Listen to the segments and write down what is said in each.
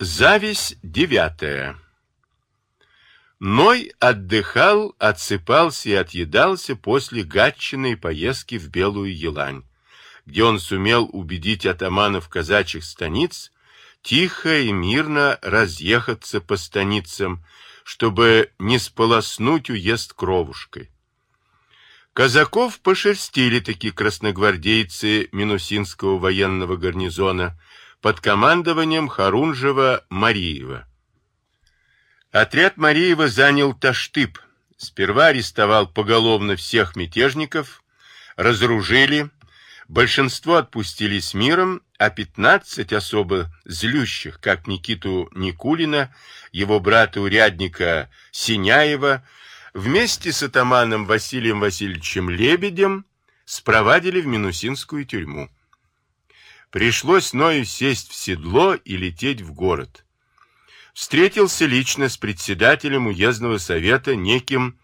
Зависть девятая. Ной отдыхал, отсыпался и отъедался после гатчиной поездки в Белую Елань, где он сумел убедить атаманов казачьих станиц тихо и мирно разъехаться по станицам, чтобы не сполоснуть уезд кровушкой. Казаков пошерстили такие красногвардейцы Минусинского военного гарнизона, под командованием Харунжева-Мариева. Отряд Мариева занял Таштып, сперва арестовал поголовно всех мятежников, разоружили, большинство отпустили с миром, а 15 особо злющих, как Никиту Никулина, его брата-урядника Синяева, вместе с атаманом Василием Васильевичем Лебедем спровадили в Минусинскую тюрьму. Пришлось Ною сесть в седло и лететь в город. Встретился лично с председателем уездного совета неким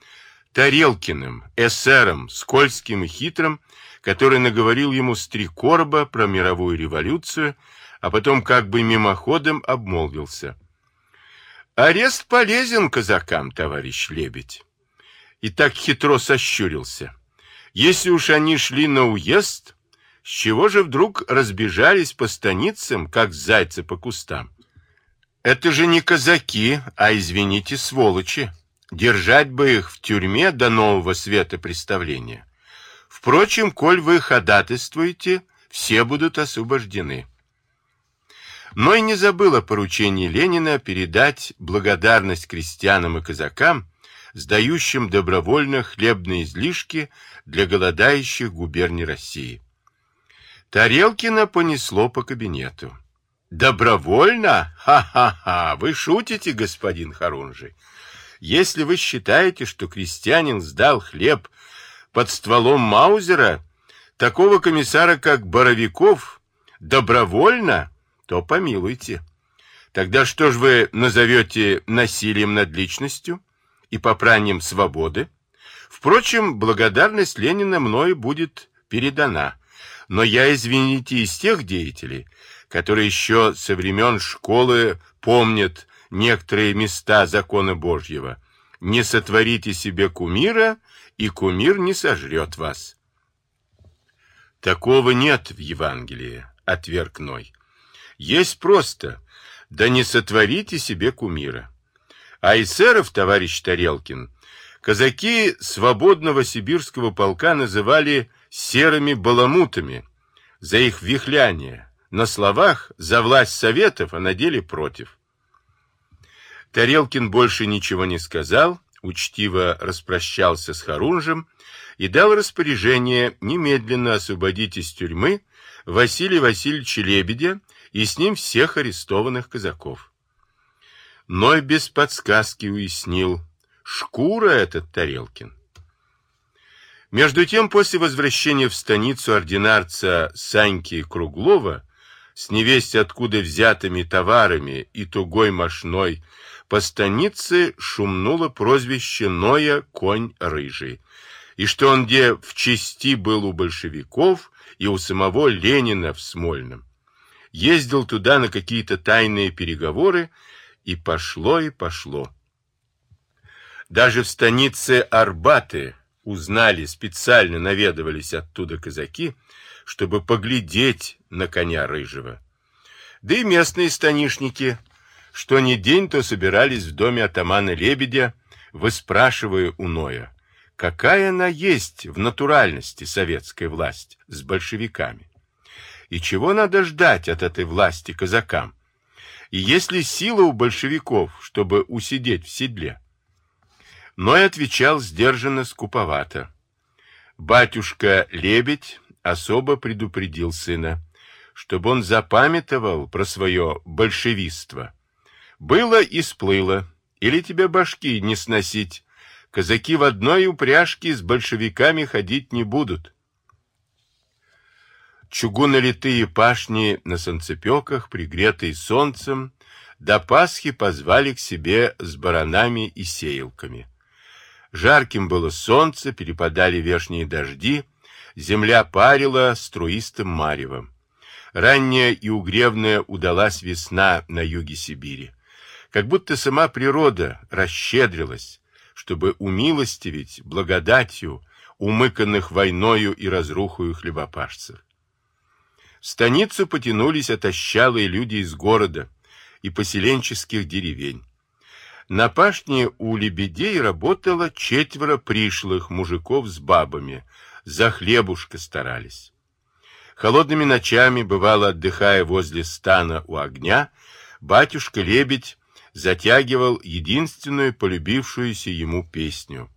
Тарелкиным, эсером, скользким и хитрым, который наговорил ему с три короба про мировую революцию, а потом как бы мимоходом обмолвился. «Арест полезен казакам, товарищ Лебедь!» И так хитро сощурился. «Если уж они шли на уезд, с чего же вдруг разбежались по станицам, как зайцы по кустам? Это же не казаки, а, извините, сволочи. Держать бы их в тюрьме до нового света представления. Впрочем, коль вы ходатайствуете, все будут освобождены. Но и не забыл о поручении Ленина передать благодарность крестьянам и казакам, сдающим добровольно хлебные излишки для голодающих губерний России. Тарелкина понесло по кабинету. Добровольно? Ха-ха-ха! Вы шутите, господин Харунжий. Если вы считаете, что крестьянин сдал хлеб под стволом Маузера, такого комиссара, как Боровиков, добровольно, то помилуйте. Тогда что ж вы назовете насилием над личностью и попранием свободы? Впрочем, благодарность Ленина мной будет передана. Но я, извините, из тех деятелей, которые еще со времен школы помнят некоторые места закона Божьего. Не сотворите себе кумира, и кумир не сожрет вас. Такого нет в Евангелии, отверг Ной. Есть просто, да не сотворите себе кумира. А эсеров, товарищ Тарелкин, казаки свободного сибирского полка называли серыми баламутами за их вихляние, на словах за власть советов, а на деле против. Тарелкин больше ничего не сказал, учтиво распрощался с Харунжем и дал распоряжение немедленно освободить из тюрьмы Василия Васильевича Лебедя и с ним всех арестованных казаков. Ной без подсказки уяснил, шкура этот Тарелкин. Между тем, после возвращения в станицу ординарца Саньки Круглова с невесть откуда взятыми товарами и тугой мошной по станице шумнуло прозвище Ноя «Конь рыжий», и что он где в чести был у большевиков и у самого Ленина в Смольном. Ездил туда на какие-то тайные переговоры, и пошло, и пошло. Даже в станице Арбаты узнали, специально наведывались оттуда казаки, чтобы поглядеть на коня рыжего. Да и местные станишники, что ни день, то собирались в доме атамана Лебедя, выспрашивая у Ноя, какая она есть в натуральности советская власть с большевиками. И чего надо ждать от этой власти казакам? И есть ли сила у большевиков, чтобы усидеть в седле? Ной отвечал сдержанно, скуповато. Батюшка Лебедь особо предупредил сына, чтобы он запамятовал про свое большевиство. Было и сплыло, или тебе башки не сносить. Казаки в одной упряжке с большевиками ходить не будут. Чугунолитые пашни на солнцепеках, пригретые солнцем, до Пасхи позвали к себе с баранами и сеялками. Жарким было солнце, перепадали вешние дожди, земля парила струистым маревом. ранняя и угревная удалась весна на юге Сибири. Как будто сама природа расщедрилась, чтобы умилостивить благодатью умыканных войною и разрухою хлебопашцев. В станицу потянулись отощалые люди из города и поселенческих деревень. На пашне у лебедей работало четверо пришлых мужиков с бабами, за хлебушка старались. Холодными ночами, бывало отдыхая возле стана у огня, батюшка-лебедь затягивал единственную полюбившуюся ему песню.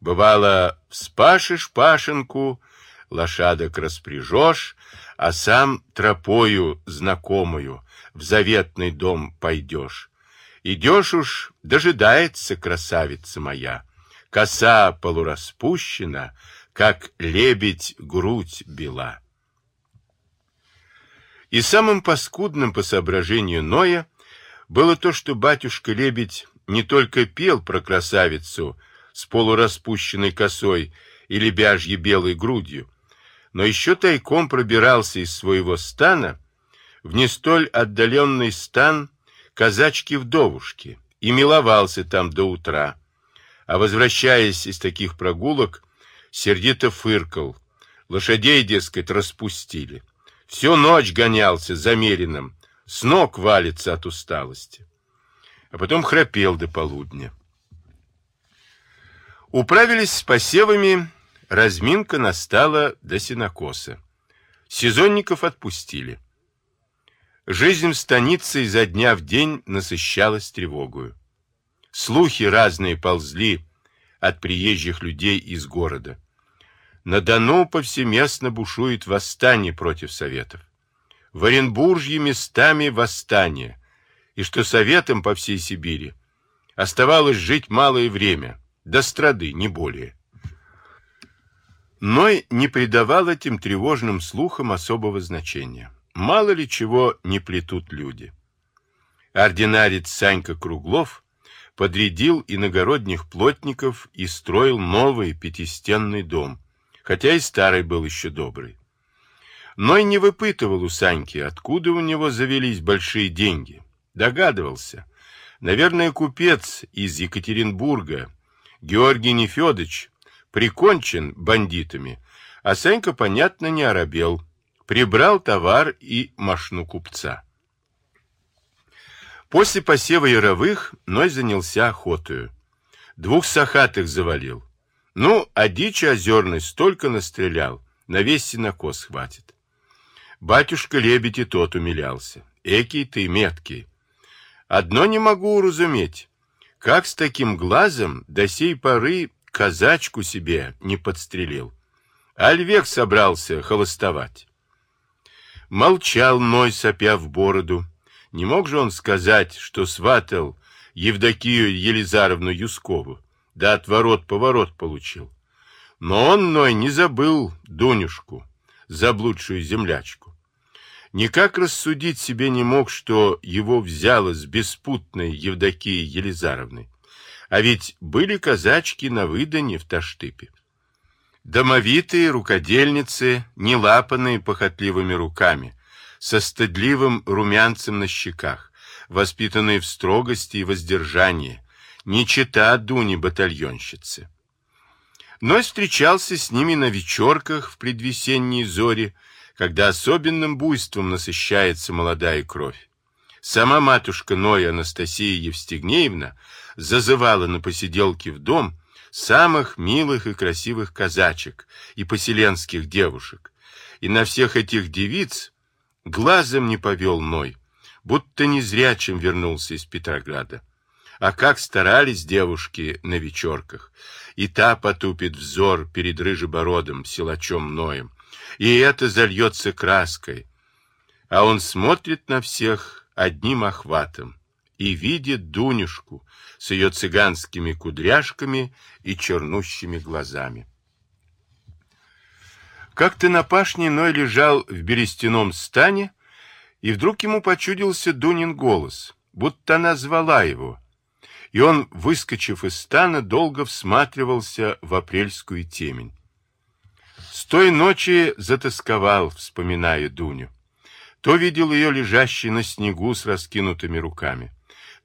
Бывало, вспашешь пашенку, лошадок распряжешь, а сам тропою знакомую в заветный дом пойдешь. Идешь уж, дожидается красавица моя. Коса полураспущена, как лебедь грудь бела. И самым паскудным по соображению Ноя было то, что батюшка-лебедь не только пел про красавицу с полураспущенной косой и лебяжьей белой грудью, но еще тайком пробирался из своего стана в не столь отдаленный стан казачки-вдовушки и миловался там до утра, а возвращаясь из таких прогулок, сердито фыркал. Лошадей, дескать, распустили. Всю ночь гонялся за Мерином, с ног валится от усталости. А потом храпел до полудня. Управились с посевами, разминка настала до сенокоса. Сезонников отпустили. Жизнь в станице изо дня в день насыщалась тревогою. Слухи разные ползли от приезжих людей из города. На Дону повсеместно бушует восстание против Советов. В Оренбуржье местами восстание, и что Советам по всей Сибири оставалось жить малое время, до страды, не более. Ной не придавал этим тревожным слухам особого значения. Мало ли чего не плетут люди. Ординарец Санька Круглов подрядил иногородних плотников и строил новый пятистенный дом, хотя и старый был еще добрый. Но и не выпытывал у Саньки, откуда у него завелись большие деньги. Догадывался. Наверное, купец из Екатеринбурга, Георгий Нефедович, прикончен бандитами, а Санька, понятно, не оробел, прибрал товар и мошну купца. После посева яровых Ной занялся охотою. Двух сахатых завалил. Ну, а дичи озерной столько настрелял, на весь сенокос хватит. Батюшка лебедь и тот умилялся. Экий ты меткий. Одно не могу уразуметь. Как с таким глазом до сей поры казачку себе не подстрелил? Альвек собрался холостовать. Молчал Ной, сопя в бороду. Не мог же он сказать, что сватал Евдокию Елизаровну Юскову, да отворот-поворот получил. Но он, Ной, не забыл Дунюшку, заблудшую землячку. Никак рассудить себе не мог, что его взяло с беспутной Евдокией Елизаровной. А ведь были казачки на выдане в Таштыпе. Домовитые рукодельницы, не лапанные похотливыми руками, со стыдливым румянцем на щеках, воспитанные в строгости и воздержании, не чита Дуни батальонщицы. Но встречался с ними на вечерках в предвесенней зоре, когда особенным буйством насыщается молодая кровь. Сама матушка Ноя Анастасия Евстигнеевна зазывала на посиделки в дом, самых милых и красивых казачек и поселенских девушек. И на всех этих девиц глазом не повел Ной, будто незрячим вернулся из Петрограда. А как старались девушки на вечерках, и та потупит взор перед рыжебородым силачом Ноем, и это зальется краской. А он смотрит на всех одним охватом, и видит Дунюшку с ее цыганскими кудряшками и чернущими глазами. Как-то на пашне Ной лежал в берестяном стане, и вдруг ему почудился Дунин голос, будто она звала его, и он, выскочив из стана, долго всматривался в апрельскую темень. С той ночи затасковал, вспоминая Дуню. то видел ее лежащей на снегу с раскинутыми руками,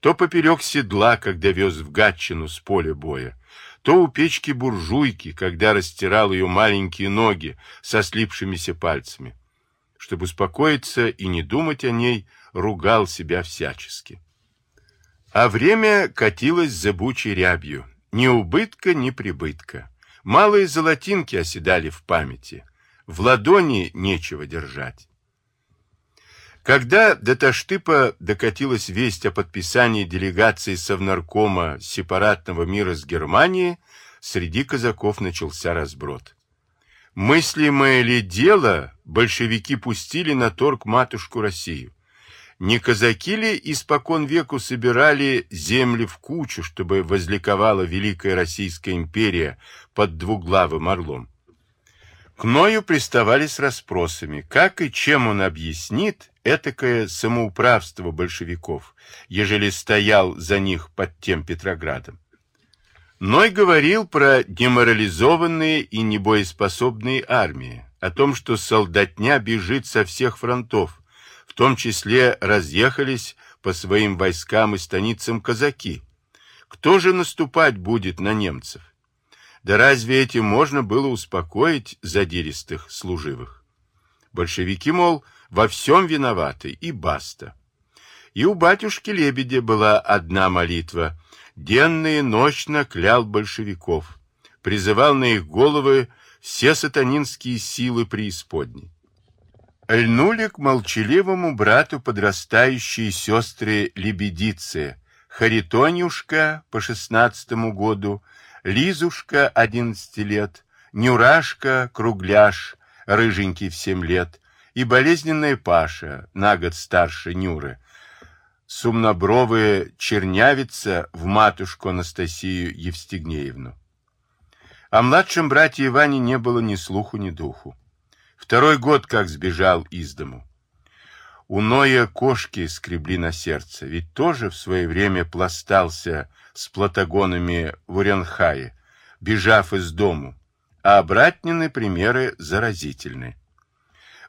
то поперек седла, когда вез в Гатчину с поля боя, то у печки буржуйки, когда растирал ее маленькие ноги со слипшимися пальцами. Чтобы успокоиться и не думать о ней, ругал себя всячески. А время катилось забучей рябью. Ни убытка, ни прибытка. Малые золотинки оседали в памяти. В ладони нечего держать. Когда до Таштыпа докатилась весть о подписании делегации Совнаркома сепаратного мира с Германией, среди казаков начался разброд. Мыслимое ли дело большевики пустили на торг матушку Россию? Не казаки ли испокон веку собирали земли в кучу, чтобы возликовала Великая Российская империя под двуглавым орлом? К Ною приставали с расспросами, как и чем он объяснит этакое самоуправство большевиков, ежели стоял за них под тем Петроградом. Ной говорил про деморализованные и небоеспособные армии, о том, что солдатня бежит со всех фронтов, в том числе разъехались по своим войскам и станицам казаки. Кто же наступать будет на немцев? Да разве этим можно было успокоить задиристых служивых? Большевики, мол, во всем виноваты, и баста. И у батюшки Лебедя была одна молитва. Денно и ночно клял большевиков, призывал на их головы все сатанинские силы преисподней. Льнули к молчаливому брату подрастающие сестры Лебедицы, Харитонюшка по шестнадцатому году, Лизушка одиннадцати лет, Нюрашка, Кругляш, рыженький в семь лет, и болезненная Паша, на год старше Нюры, сумнобровая чернявица в матушку Анастасию Евстигнеевну. О младшем брате Иване не было ни слуху, ни духу. Второй год как сбежал из дому. У Ноя кошки скребли на сердце, ведь тоже в свое время пластался с платагонами в Уренхае, бежав из дому, а братнины примеры заразительны.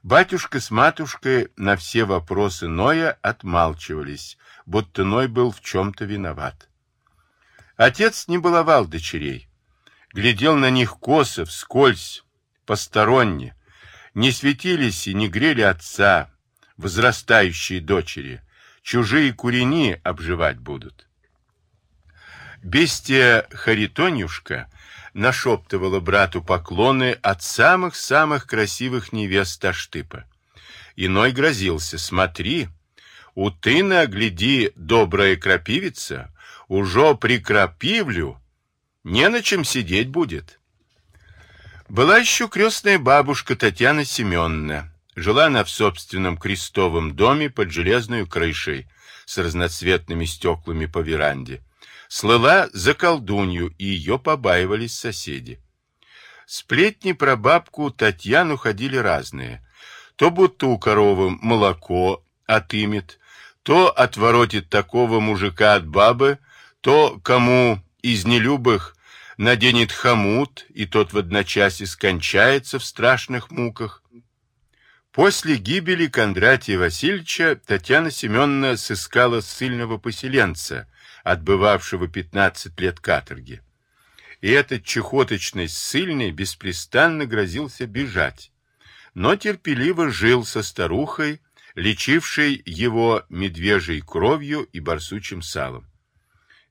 Батюшка с матушкой на все вопросы Ноя отмалчивались, будто Ной был в чем-то виноват. Отец не баловал дочерей, глядел на них косо, вскользь, посторонне, не светились и не грели отца, возрастающие дочери, чужие курени обживать будут. Бестия Харитонюшка нашептывала брату поклоны от самых-самых красивых невест Таштыпа. Иной грозился, смотри, у тына, гляди, добрая крапивица, уже прикрапивлю, не на чем сидеть будет. Была еще крестная бабушка Татьяна Семеновна. Жила она в собственном крестовом доме под железной крышей с разноцветными стеклами по веранде слыла за колдунью, и ее побаивались соседи. Сплетни про бабку Татьяну ходили разные. То будто у коровы молоко отымет, то отворотит такого мужика от бабы, то кому из нелюбых наденет хомут, и тот в одночасье скончается в страшных муках. После гибели Кондратия Васильевича Татьяна Семеновна сыскала ссыльного поселенца, отбывавшего 15 лет каторги. И этот чехоточный ссыльный беспрестанно грозился бежать, но терпеливо жил со старухой, лечившей его медвежьей кровью и барсучим салом.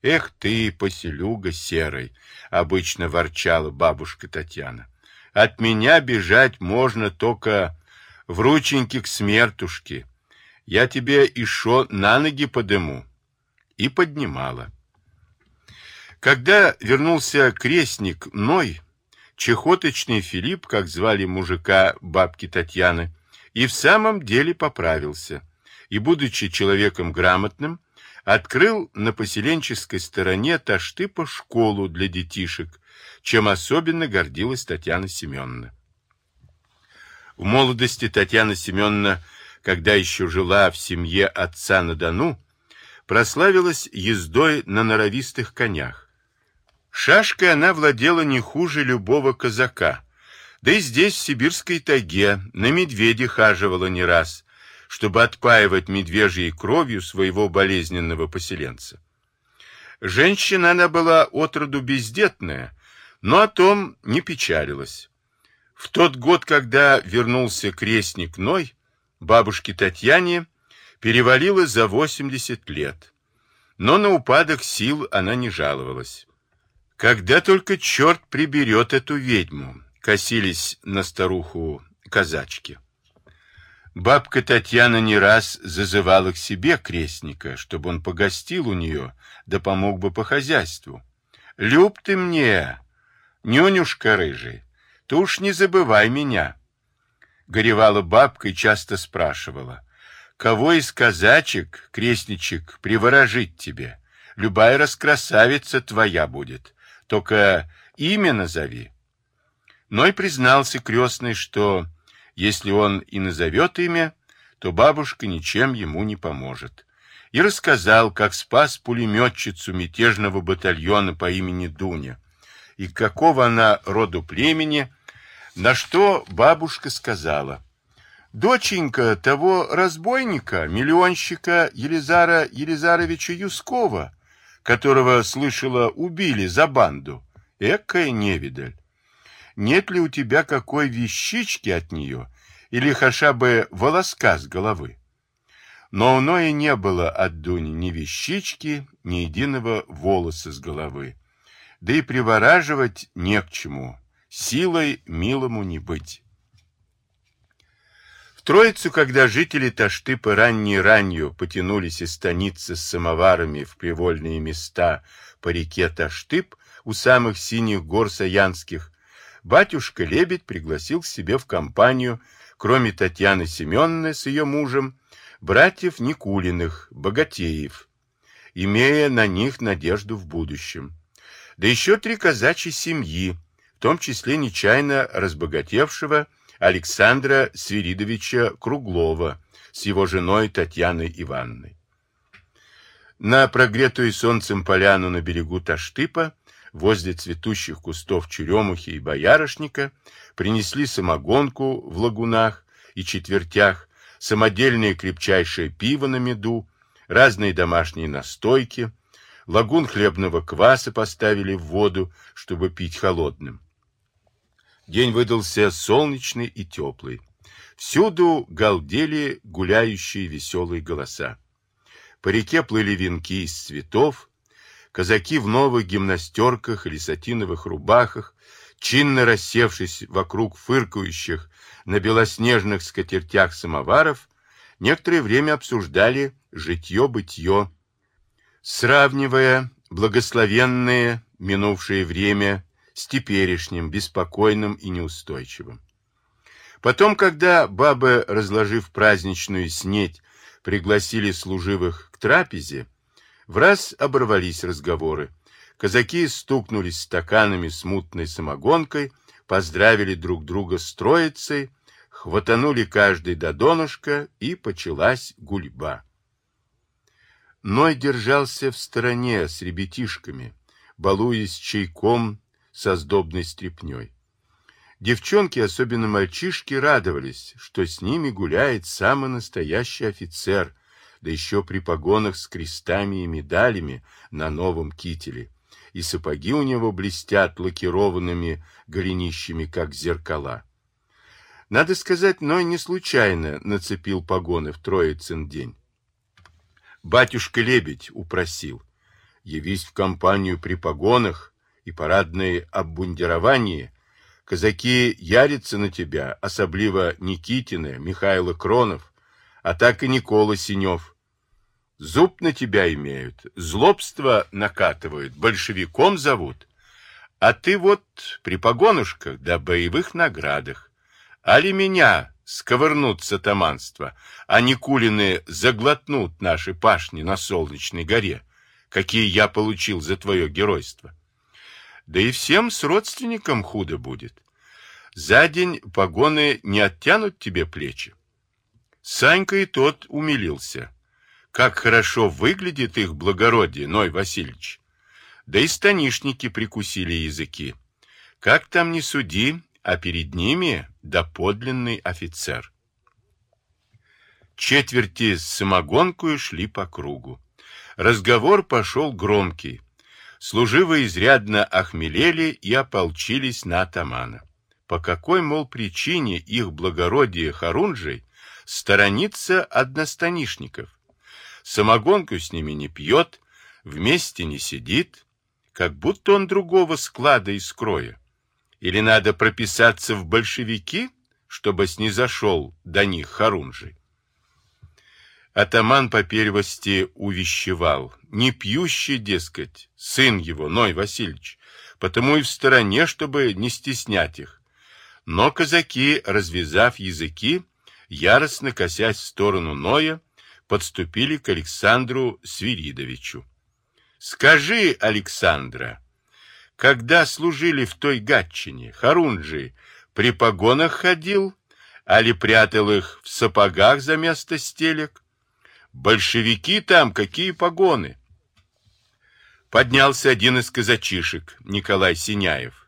«Эх ты, поселюга серой!» — обычно ворчала бабушка Татьяна. «От меня бежать можно только в рученьки к смертушке. Я тебе еще на ноги подыму и поднимала. Когда вернулся крестник Ной, чехоточный Филипп, как звали мужика бабки Татьяны, и в самом деле поправился, и, будучи человеком грамотным, открыл на поселенческой стороне Таштыпа школу для детишек, чем особенно гордилась Татьяна Семеновна. В молодости Татьяна Семеновна, когда еще жила в семье отца на Дону, прославилась ездой на норовистых конях. Шашкой она владела не хуже любого казака, да и здесь, в сибирской тайге, на медведе хаживала не раз, чтобы отпаивать медвежьей кровью своего болезненного поселенца. Женщина она была отроду бездетная, но о том не печалилась. В тот год, когда вернулся крестник Ной, бабушке Татьяне перевалило за 80 лет. Но на упадок сил она не жаловалась. Когда только черт приберет эту ведьму, косились на старуху казачки. Бабка Татьяна не раз зазывала к себе крестника, чтобы он погостил у нее, да помог бы по хозяйству. «Люб ты мне, нюнюшка рыжий, ты уж не забывай меня!» Горевала бабка и часто спрашивала, «Кого из казачек, крестничек, приворожить тебе? Любая раскрасавица твоя будет, только имя назови». Но и признался крестный, что если он и назовет имя, то бабушка ничем ему не поможет. И рассказал, как спас пулеметчицу мятежного батальона по имени Дуня, и какого она роду племени, на что бабушка сказала, «Доченька того разбойника, миллионщика Елизара Елизаровича Юскова, которого, слышала, убили за банду, экая невидаль нет ли у тебя какой вещички от нее или хотя бы волоска с головы. Но у Ноя не было от Дуни ни вещички, ни единого волоса с головы. Да и привораживать не к чему, силой милому не быть. Троицу, когда жители Таштыпа ранней-ранью потянулись из станицы с самоварами в привольные места по реке Таштып у самых синих гор Саянских, батюшка Лебедь пригласил к себе в компанию, кроме Татьяны Семеновны с ее мужем, братьев Никулиных, богатеев, имея на них надежду в будущем. Да еще три казачьи семьи, в том числе нечаянно разбогатевшего Александра Свиридовича Круглова с его женой Татьяной Ивановной. На прогретую солнцем поляну на берегу Таштыпа возле цветущих кустов черемухи и боярышника, принесли самогонку в лагунах и четвертях, самодельное крепчайшее пиво на меду, разные домашние настойки, лагун хлебного кваса поставили в воду, чтобы пить холодным. День выдался солнечный и теплый. Всюду галдели гуляющие веселые голоса. По реке плыли венки из цветов, Казаки в новых гимнастерках или сатиновых рубахах, чинно рассевшись вокруг фыркающих на белоснежных скатертях самоваров, некоторое время обсуждали житье-бытье, сравнивая благословенное минувшее время с теперешним, беспокойным и неустойчивым. Потом, когда бабы, разложив праздничную снеть, пригласили служивых к трапезе, в раз оборвались разговоры. Казаки стукнулись стаканами с мутной самогонкой, поздравили друг друга с троицей, хватанули каждый до донышка, и почалась гульба. Ной держался в стороне с ребятишками, балуясь чайком со сдобной стряпней. Девчонки, особенно мальчишки, радовались, что с ними гуляет самый настоящий офицер, да еще при погонах с крестами и медалями на новом кителе, и сапоги у него блестят лакированными голенищами, как зеркала. Надо сказать, Ной не случайно нацепил погоны в Троицын день. Батюшка Лебедь упросил, явись в компанию при погонах и парадное обмундирование, казаки ярятся на тебя, особливо Никитины, Михайло Кронов, а так и Никола Синев, Зуб на тебя имеют, злобство накатывают, большевиком зовут. А ты вот при погонушках да боевых наградах. Али меня сковырнут сатаманство, а Никулины заглотнут наши пашни на Солнечной горе, какие я получил за твое геройство. Да и всем с родственникам худо будет. За день погоны не оттянут тебе плечи. Санька и тот умилился. Как хорошо выглядит их благородие, Ной Васильевич. Да и станишники прикусили языки. Как там не суди, а перед ними доподлинный офицер. Четверти с самогонкою шли по кругу. Разговор пошел громкий. Служивые изрядно охмелели и ополчились на атамана. По какой, мол, причине их благородие Харунжий сторонится одностанишников? Самогонку с ними не пьет, вместе не сидит, как будто он другого склада и скроя. Или надо прописаться в большевики, чтобы снизошел до них Харунжий? Атаман по первости увещевал, не пьющий, дескать, сын его, Ной Васильевич, потому и в стороне, чтобы не стеснять их. Но казаки, развязав языки, яростно косясь в сторону Ноя, подступили к Александру Свиридовичу. Скажи, Александра, когда служили в той гатчине, Харунжи при погонах ходил, али прятал их в сапогах за место стелек? Большевики там, какие погоны? Поднялся один из казачишек, Николай Синяев.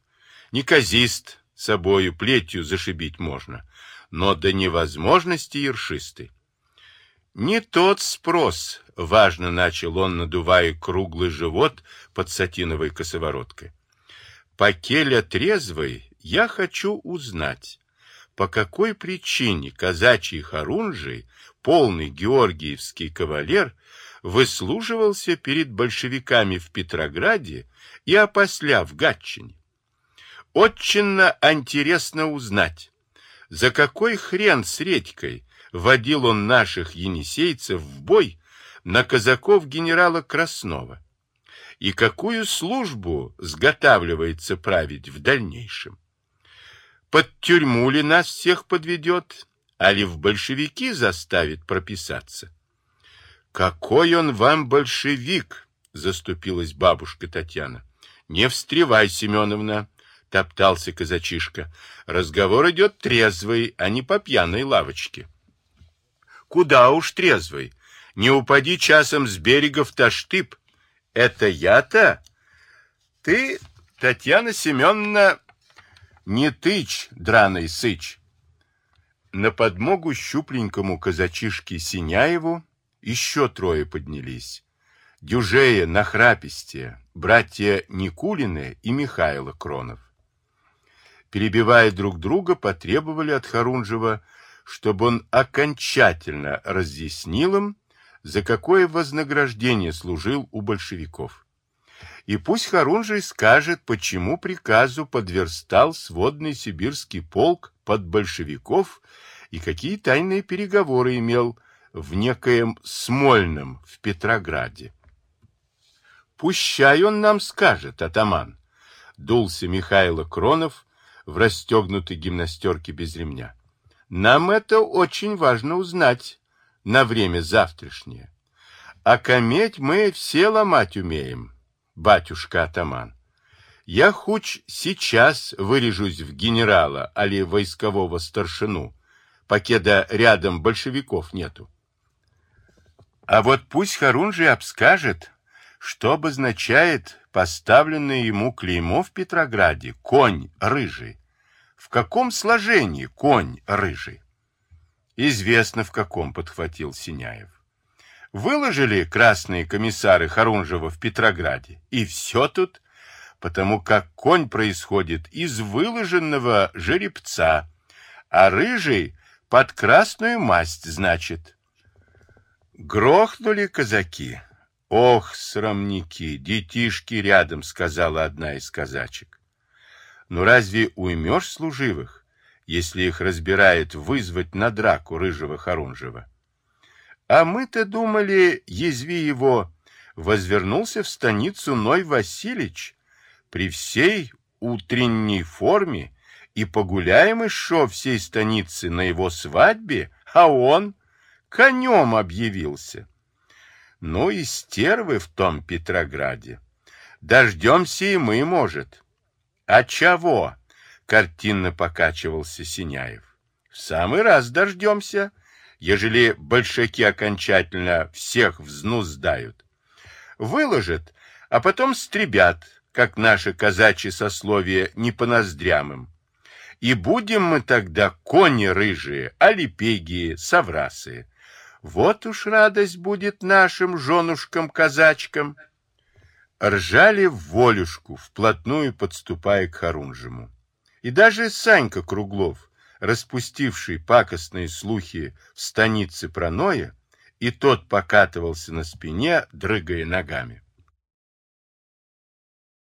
Неказист, собою плетью зашибить можно, но до невозможности ершистый. Не тот спрос, важно начал он, надувая круглый живот под сатиновой косовороткой. По келя трезвой я хочу узнать, по какой причине казачий Харунжий, полный георгиевский кавалер, выслуживался перед большевиками в Петрограде и опосля в Гатчине. Отчинно интересно узнать, за какой хрен с редькой водил он наших енисейцев в бой на казаков генерала Краснова и какую службу сготавливается править в дальнейшем. Под тюрьму ли нас всех подведет, а ли в большевики заставит прописаться? Какой он вам большевик, заступилась бабушка Татьяна. Не встревай, Семеновна, топтался казачишка. Разговор идет трезвый, а не по пьяной лавочке. Куда уж трезвый. Не упади часом с берега в Таштып. Это я-то? Ты, Татьяна Семеновна, не тычь, драный сыч. На подмогу щупленькому казачишке Синяеву еще трое поднялись. Дюжея, Нахрапистия, братья Никулины и Михайло Кронов. Перебивая друг друга, потребовали от Харунжева чтобы он окончательно разъяснил им, за какое вознаграждение служил у большевиков. И пусть Харунжий скажет, почему приказу подверстал сводный сибирский полк под большевиков и какие тайные переговоры имел в некоем Смольном в Петрограде. «Пущай он нам скажет, атаман!» — дулся Михайло Кронов в расстегнутой гимнастерке без ремня. Нам это очень важно узнать на время завтрашнее. А кометь мы все ломать умеем, батюшка-атаман. Я хуч сейчас вырежусь в генерала, али войскового старшину, покеда рядом большевиков нету. А вот пусть Харунжий обскажет, что обозначает поставленное ему клеймо в Петрограде «Конь рыжий». В каком сложении конь рыжий? Известно, в каком, подхватил Синяев. Выложили красные комиссары Харунжева в Петрограде, и все тут, потому как конь происходит из выложенного жеребца, а рыжий под красную масть, значит. Грохнули казаки. Ох, срамники, детишки рядом, сказала одна из казачек. Но разве уймешь служивых, если их разбирает вызвать на драку рыжего Харунжева? А мы-то думали, язви его, возвернулся в станицу Ной Васильевич при всей утренней форме и погуляем еще всей станицы на его свадьбе, а он конем объявился. Ну и стервы в том Петрограде. Дождемся и мы, может. А чего? Картинно покачивался Синяев. В самый раз дождемся, ежели большаки окончательно всех взнуздают. Выложат, а потом стребят, как наши казачьи сословия, не по ноздрям им. И будем мы тогда кони рыжие, алипегии, соврасы. Вот уж радость будет нашим женушкам-казачкам. Ржали в волюшку, вплотную подступая к Харунжему. И даже Санька Круглов, распустивший пакостные слухи в станице про Ноя, и тот покатывался на спине, дрыгая ногами.